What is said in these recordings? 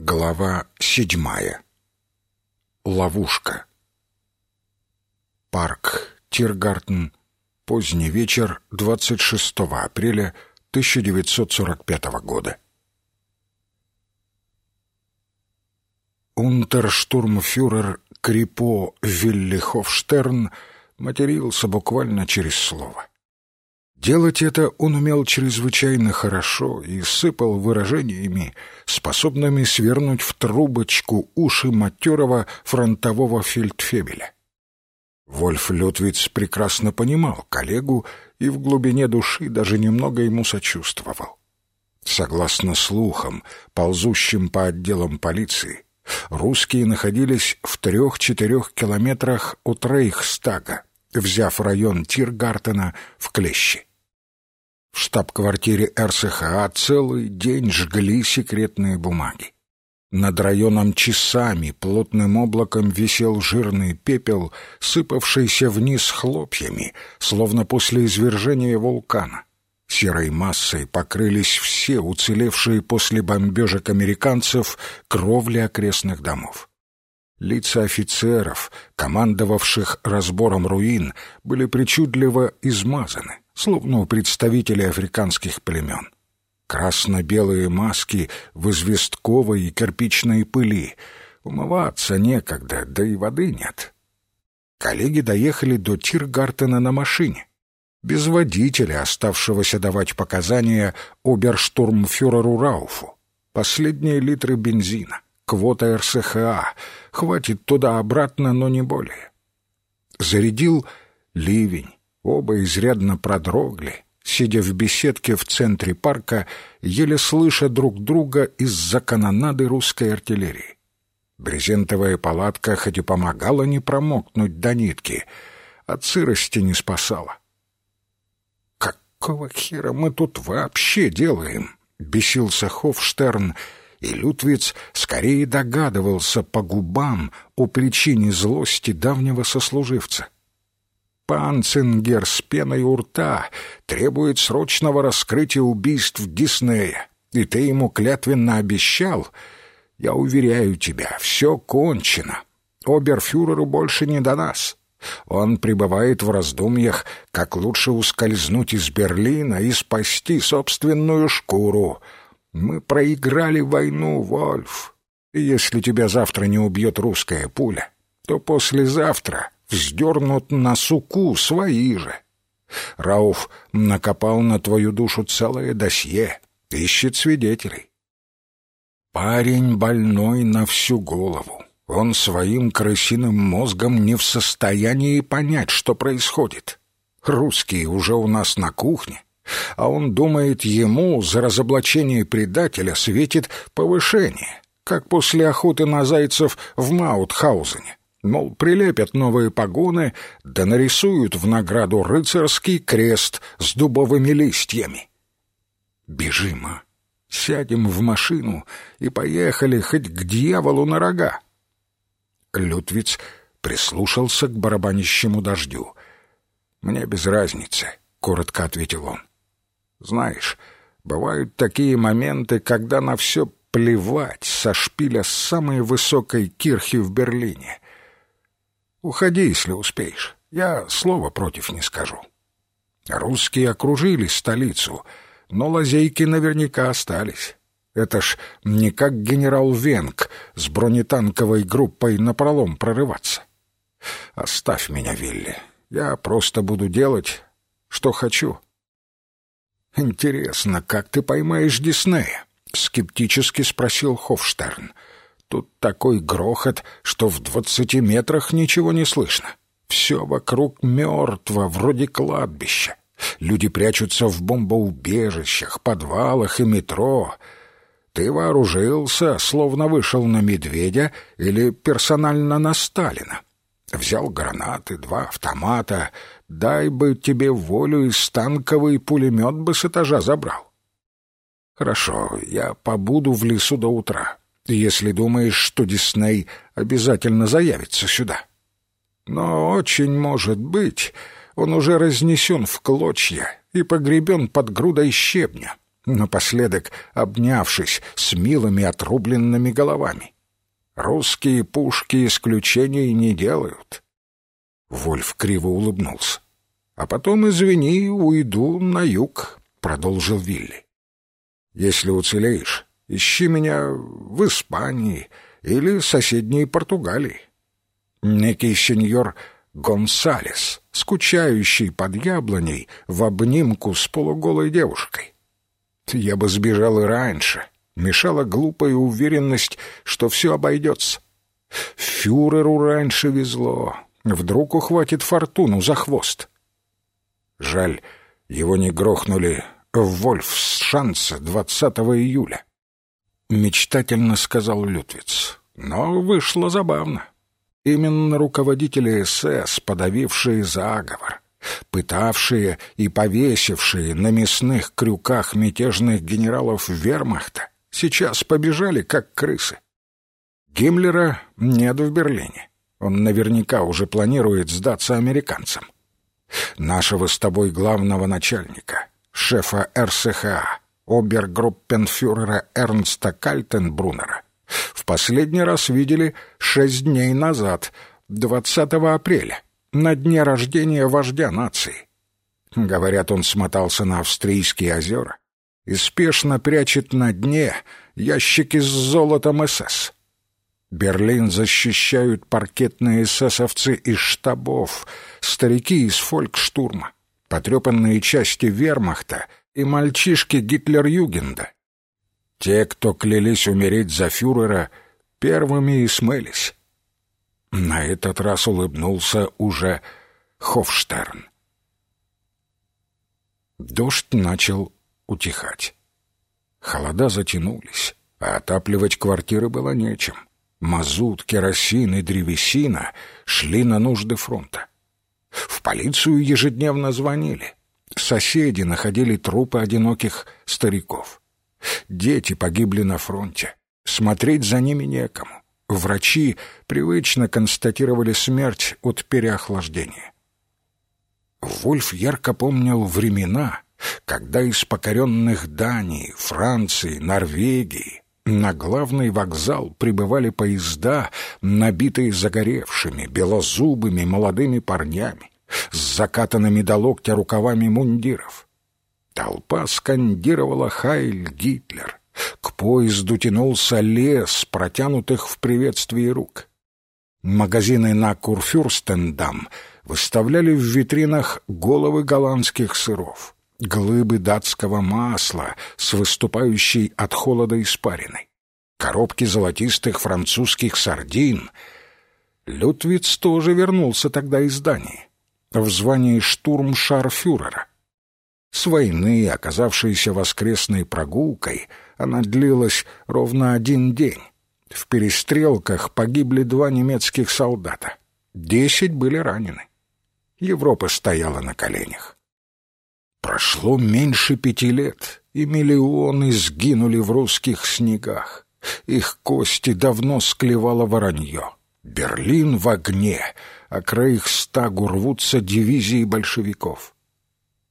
Глава седьмая. Ловушка. Парк Тиргартен. Поздний вечер 26 апреля 1945 года. Унтерштурмфюрер Крипо Виллихофштерн матерился буквально через слово. Делать это он умел чрезвычайно хорошо и сыпал выражениями, способными свернуть в трубочку уши матерого фронтового фельдфебеля. Вольф Лютвиц прекрасно понимал коллегу и в глубине души даже немного ему сочувствовал. Согласно слухам, ползущим по отделам полиции, русские находились в трех-четырех километрах от Рейхстага, взяв район Тиргартена в клещи. Штаб-квартире РСХА целый день жгли секретные бумаги. Над районом часами плотным облаком висел жирный пепел, сыпавшийся вниз хлопьями, словно после извержения вулкана. Серой массой покрылись все уцелевшие после бомбежек американцев кровли окрестных домов. Лица офицеров, командовавших разбором руин, были причудливо измазаны словно у представителей африканских племен. Красно-белые маски в известковой и кирпичной пыли. Умываться некогда, да и воды нет. Коллеги доехали до Тиргартена на машине. Без водителя, оставшегося давать показания оберштурмфюреру Рауфу. Последние литры бензина, квота РСХА. Хватит туда-обратно, но не более. Зарядил ливень. Оба изрядно продрогли, сидя в беседке в центре парка, еле слыша друг друга из-за канонады русской артиллерии. Брезентовая палатка хоть и помогала не промокнуть до нитки, от сырости не спасала. «Какого хера мы тут вообще делаем?» — бесился Хофштерн, и Лютвиц скорее догадывался по губам о причине злости давнего сослуживца. Панцингер с пеной у рта требует срочного раскрытия убийств Диснея, и ты ему клятвенно обещал. Я уверяю тебя, все кончено. Оберфюреру больше не до нас. Он пребывает в раздумьях, как лучше ускользнуть из Берлина и спасти собственную шкуру. Мы проиграли войну, Вольф. И если тебя завтра не убьет русская пуля, то послезавтра вздернут на суку свои же. Рауф накопал на твою душу целое досье, ищет свидетелей. Парень больной на всю голову. Он своим крысиным мозгом не в состоянии понять, что происходит. Русские уже у нас на кухне, а он думает, ему за разоблачение предателя светит повышение, как после охоты на зайцев в Маутхаузене. Мол, прилепят новые погоны, да нарисуют в награду рыцарский крест с дубовыми листьями. Бежим, а! Сядем в машину и поехали хоть к дьяволу на рога. Лютвиц прислушался к барабанящему дождю. «Мне без разницы», — коротко ответил он. «Знаешь, бывают такие моменты, когда на все плевать со шпиля самой высокой кирхи в Берлине. Уходи, если успеешь. Я слова против не скажу. Русские окружили столицу, но лазейки наверняка остались. Это ж не как генерал Венг с бронетанковой группой напролом прорываться. Оставь меня, Вилли. Я просто буду делать, что хочу. Интересно, как ты поймаешь Диснея? Скептически спросил Хофштерн. — Тут такой грохот, что в двадцати метрах ничего не слышно. Все вокруг мертво, вроде кладбища. Люди прячутся в бомбоубежищах, подвалах и метро. Ты вооружился, словно вышел на медведя или персонально на Сталина. Взял гранаты, два автомата. Дай бы тебе волю, и станковый пулемет бы с этажа забрал. Хорошо, я побуду в лесу до утра если думаешь, что Дисней обязательно заявится сюда. Но очень может быть, он уже разнесен в клочья и погребен под грудой щебня. напоследок обнявшись с милыми отрубленными головами. Русские пушки исключений не делают. Вольф криво улыбнулся. «А потом, извини, уйду на юг», — продолжил Вилли. «Если уцелеешь, ищи меня в Испании или соседней Португалии. Некий сеньор Гонсалес, скучающий под яблоней в обнимку с полуголой девушкой. Я бы сбежал и раньше, мешала глупая уверенность, что все обойдется. Фюреру раньше везло, вдруг ухватит фортуну за хвост. Жаль, его не грохнули в Вольфс-Шанце 20 июля. Мечтательно сказал Лютвиц, но вышло забавно. Именно руководители СС, подавившие заговор, пытавшие и повесившие на мясных крюках мятежных генералов вермахта, сейчас побежали, как крысы. Гиммлера нет в Берлине. Он наверняка уже планирует сдаться американцам. Нашего с тобой главного начальника, шефа РСХА, обергруппенфюрера Эрнста Кальтенбруннера, в последний раз видели шесть дней назад, 20 апреля, на дне рождения вождя нации. Говорят, он смотался на австрийские озера и спешно прячет на дне ящики с золотом СС. Берлин защищают паркетные эсэсовцы из штабов, старики из фолькштурма, потрепанные части вермахта и мальчишки Гитлер-Югенда. Те, кто клялись умереть за фюрера, первыми и смылись. На этот раз улыбнулся уже Хофштерн. Дождь начал утихать. Холода затянулись, а отапливать квартиры было нечем. Мазут, керосин и древесина шли на нужды фронта. В полицию ежедневно звонили. Соседи находили трупы одиноких стариков. Дети погибли на фронте. Смотреть за ними некому. Врачи привычно констатировали смерть от переохлаждения. Вольф ярко помнил времена, когда из покоренных Дании, Франции, Норвегии на главный вокзал прибывали поезда, набитые загоревшими, белозубыми молодыми парнями, с закатанными до локтя рукавами мундиров. Толпа скандировала «Хайль Гитлер!». К поезду тянулся лес, протянутых в приветствии рук. Магазины на Курфюрстендам выставляли в витринах головы голландских сыров — глыбы датского масла с выступающей от холода испариной, коробки золотистых французских сардин. Лютвиц тоже вернулся тогда из Дании в звании штурмшарфюрера. С войны, оказавшейся воскресной прогулкой, она длилась ровно один день. В перестрелках погибли два немецких солдата. Десять были ранены. Европа стояла на коленях. Прошло меньше пяти лет, и миллионы сгинули в русских снегах. Их кости давно склевало воронье. Берлин в огне, а к Рейхстагу рвутся дивизии большевиков.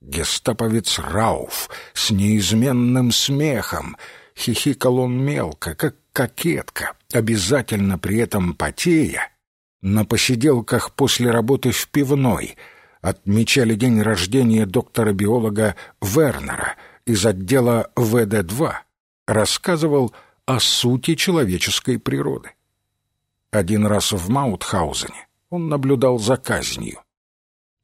Гестаповец Рауф с неизменным смехом хихикал он мелко, как кокетка, обязательно при этом потея, на посиделках после работы в пивной — отмечали день рождения доктора-биолога Вернера из отдела ВД-2, рассказывал о сути человеческой природы. Один раз в Маутхаузене он наблюдал за казнью.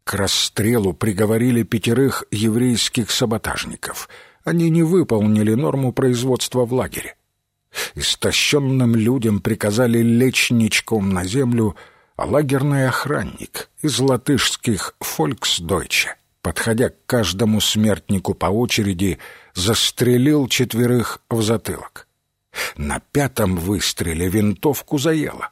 К расстрелу приговорили пятерых еврейских саботажников. Они не выполнили норму производства в лагере. Истощенным людям приказали лечь ничком на землю — а лагерный охранник из латышских «Фольксдойче», подходя к каждому смертнику по очереди, застрелил четверых в затылок. На пятом выстреле винтовку заело.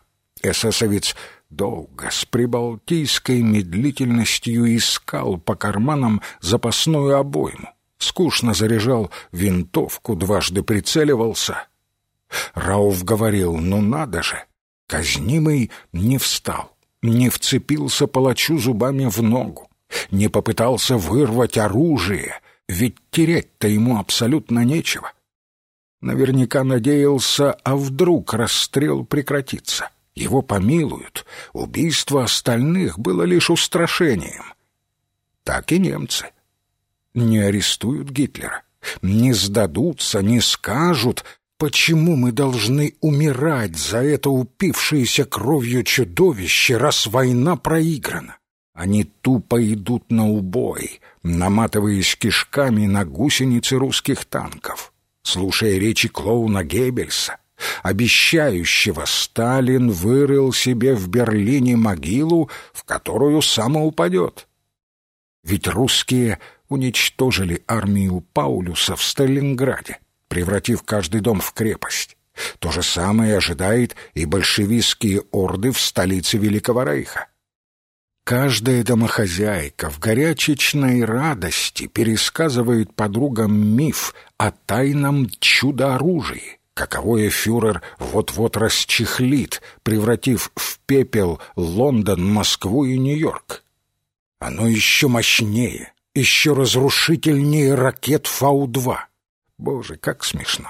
Эсэсовец долго с прибалтийской медлительностью искал по карманам запасную обойму, скучно заряжал винтовку, дважды прицеливался. Рауф говорил, ну надо же, Казнимый не встал, не вцепился палачу зубами в ногу, не попытался вырвать оружие, ведь терять-то ему абсолютно нечего. Наверняка надеялся, а вдруг расстрел прекратится. Его помилуют. Убийство остальных было лишь устрашением. Так и немцы. Не арестуют Гитлера, не сдадутся, не скажут, почему мы должны умирать за это упившееся кровью чудовище, раз война проиграна. Они тупо идут на убой, наматываясь кишками на гусеницы русских танков, слушая речи клоуна Геббельса, обещающего Сталин вырыл себе в Берлине могилу, в которую сам упадет. Ведь русские уничтожили армию Паулюса в Сталинграде, превратив каждый дом в крепость. То же самое ожидает и большевистские орды в столице Великого Рейха. Каждая домохозяйка в горячечной радости пересказывает подругам миф о тайном чудо-оружии, каковое фюрер вот-вот расчехлит, превратив в пепел Лондон, Москву и Нью-Йорк. Оно еще мощнее, еще разрушительнее ракет Фау-2. Боже, как смешно.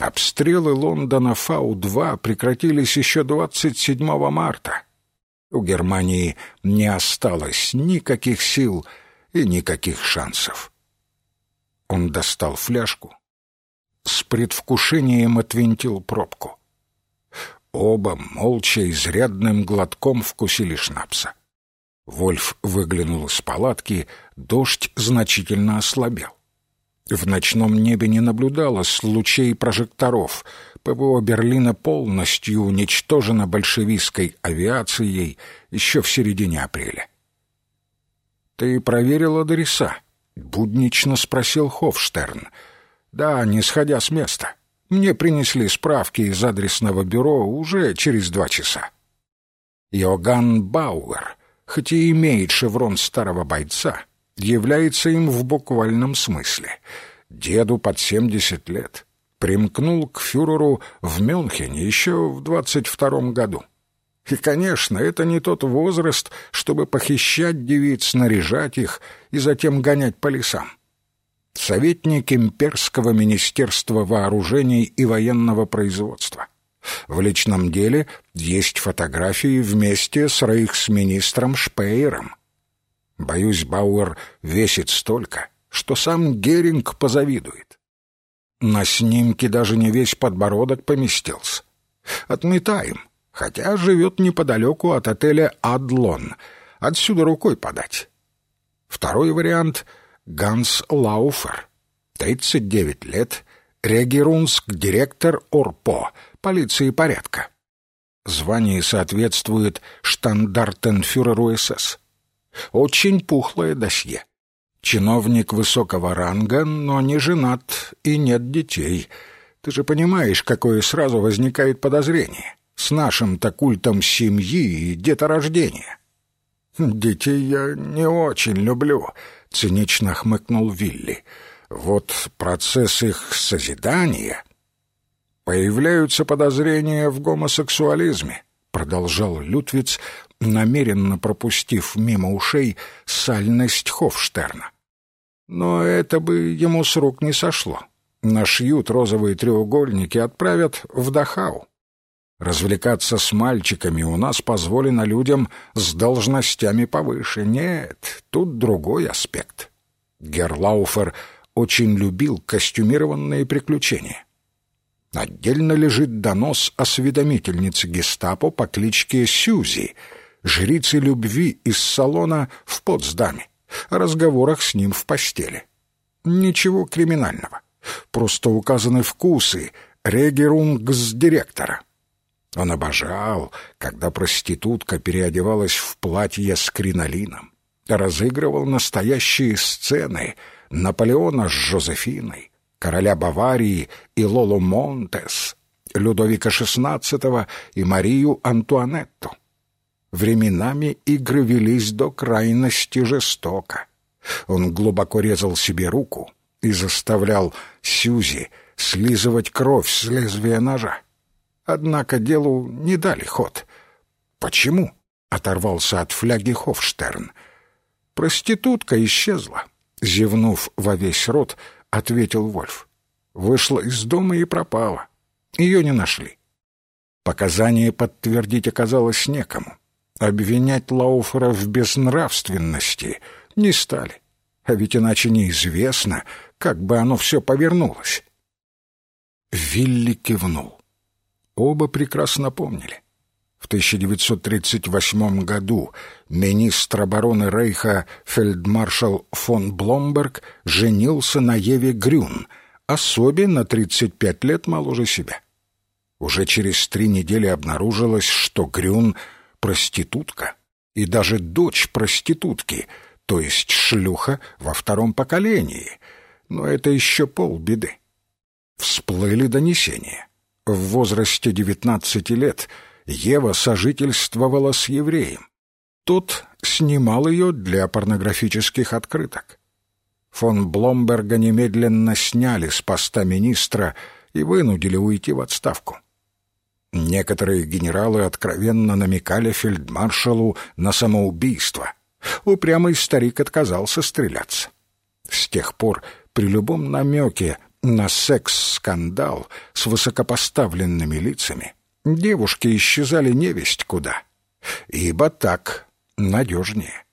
Обстрелы Лондона Фау-2 прекратились еще 27 марта. У Германии не осталось никаких сил и никаких шансов. Он достал фляжку, с предвкушением отвинтил пробку. Оба молча изрядным глотком вкусили шнапса. Вольф выглянул из палатки, дождь значительно ослабел. В ночном небе не наблюдалось лучей прожекторов. ПВО Берлина полностью уничтожено большевистской авиацией еще в середине апреля. «Ты проверил адреса?» — буднично спросил Хофштерн. «Да, не сходя с места. Мне принесли справки из адресного бюро уже через два часа». Йоган Бауэр, хоть и имеет шеврон старого бойца, является им в буквальном смысле. Деду под семьдесят лет. Примкнул к фюреру в Мюнхене еще в двадцать втором году. И, конечно, это не тот возраст, чтобы похищать девиц, наряжать их и затем гонять по лесам. Советник имперского министерства вооружений и военного производства. В личном деле есть фотографии вместе с рейхсминистром Шпейером. Боюсь, Бауэр весит столько, что сам Геринг позавидует. На снимке даже не весь подбородок поместился. Отметаем, хотя живет неподалеку от отеля «Адлон». Отсюда рукой подать. Второй вариант — Ганс Лауфер, 39 лет, Регерунск, директор ОРПО, полиции порядка. Звание соответствует штандартенфюреру СС. Очень пухлое досье. Чиновник высокого ранга, но не женат и нет детей. Ты же понимаешь, какое сразу возникает подозрение. С нашим-то культом семьи и деторождения. «Детей я не очень люблю», — цинично хмыкнул Вилли. «Вот процесс их созидания...» «Появляются подозрения в гомосексуализме», — продолжал Лютвиц, намеренно пропустив мимо ушей сальность Хофштерна. Но это бы ему с рук не сошло. Нашьют розовые треугольники, отправят в Дахау. Развлекаться с мальчиками у нас позволено людям с должностями повыше. Нет, тут другой аспект. Герлауфер очень любил костюмированные приключения. Отдельно лежит донос осведомительницы гестапо по кличке Сюзи — жрицы любви из салона в Потсдаме, о разговорах с ним в постели. Ничего криминального. Просто указаны вкусы регерунгс-директора. Он обожал, когда проститутка переодевалась в платье с кринолином, разыгрывал настоящие сцены Наполеона с Жозефиной, короля Баварии и Лоло Монтес, Людовика XVI и Марию Антуанетту. Временами игры велись до крайности жестоко. Он глубоко резал себе руку и заставлял Сюзи слизывать кровь с лезвия ножа. Однако делу не дали ход. «Почему?» — оторвался от фляги Хофштерн. «Проститутка исчезла. Зевнув во весь рот, ответил Вольф. Вышла из дома и пропала. Ее не нашли. Показания подтвердить оказалось некому. Обвинять Лауфера в безнравственности не стали. А ведь иначе неизвестно, как бы оно все повернулось. Вилли кивнул. Оба прекрасно помнили. В 1938 году министр обороны Рейха фельдмаршал фон Бломберг женился на Еве Грюн, особе на 35 лет моложе себя. Уже через три недели обнаружилось, что Грюн — проститутка, и даже дочь проститутки, то есть шлюха во втором поколении. Но это еще полбеды. Всплыли донесения. В возрасте 19 лет — Ева сожительствовала с евреем. Тот снимал ее для порнографических открыток. Фон Бломберга немедленно сняли с поста министра и вынудили уйти в отставку. Некоторые генералы откровенно намекали фельдмаршалу на самоубийство. Упрямый старик отказался стреляться. С тех пор при любом намеке на секс-скандал с высокопоставленными лицами девушки исчезали невесть куда, ибо так надежнее.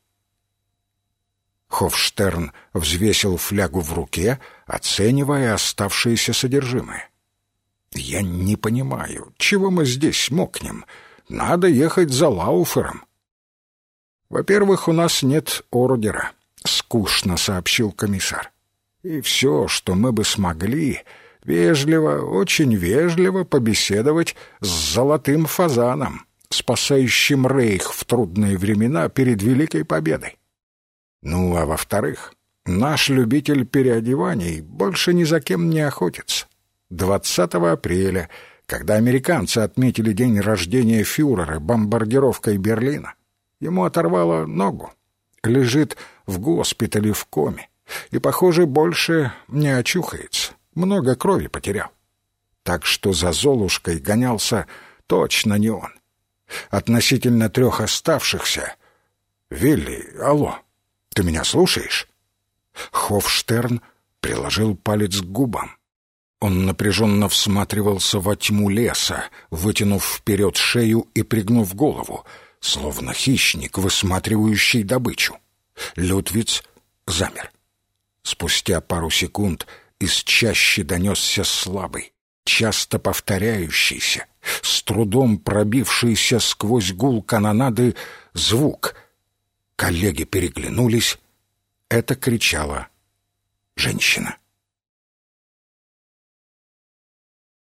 Хофштерн взвесил флягу в руке, оценивая оставшееся содержимое. «Я не понимаю, чего мы здесь мокнем? Надо ехать за Лауфером». «Во-первых, у нас нет ордера», — скучно сообщил комиссар. «И все, что мы бы смогли, вежливо, очень вежливо побеседовать с золотым фазаном, спасающим Рейх в трудные времена перед Великой Победой. Ну, а во-вторых, наш любитель переодеваний больше ни за кем не охотится. 20 апреля, когда американцы отметили день рождения фюрера бомбардировкой Берлина, ему оторвало ногу. Лежит в госпитале в коме и, похоже, больше не очухается много крови потерял. Так что за Золушкой гонялся точно не он. Относительно трех оставшихся... «Вилли, алло, ты меня слушаешь?» Хофштерн приложил палец к губам. Он напряженно всматривался во тьму леса, вытянув вперед шею и пригнув голову, словно хищник, высматривающий добычу. Лютвиц замер. Спустя пару секунд из чащи донесся слабый, часто повторяющийся, с трудом пробившийся сквозь гул канонады звук. Коллеги переглянулись. Это кричала женщина.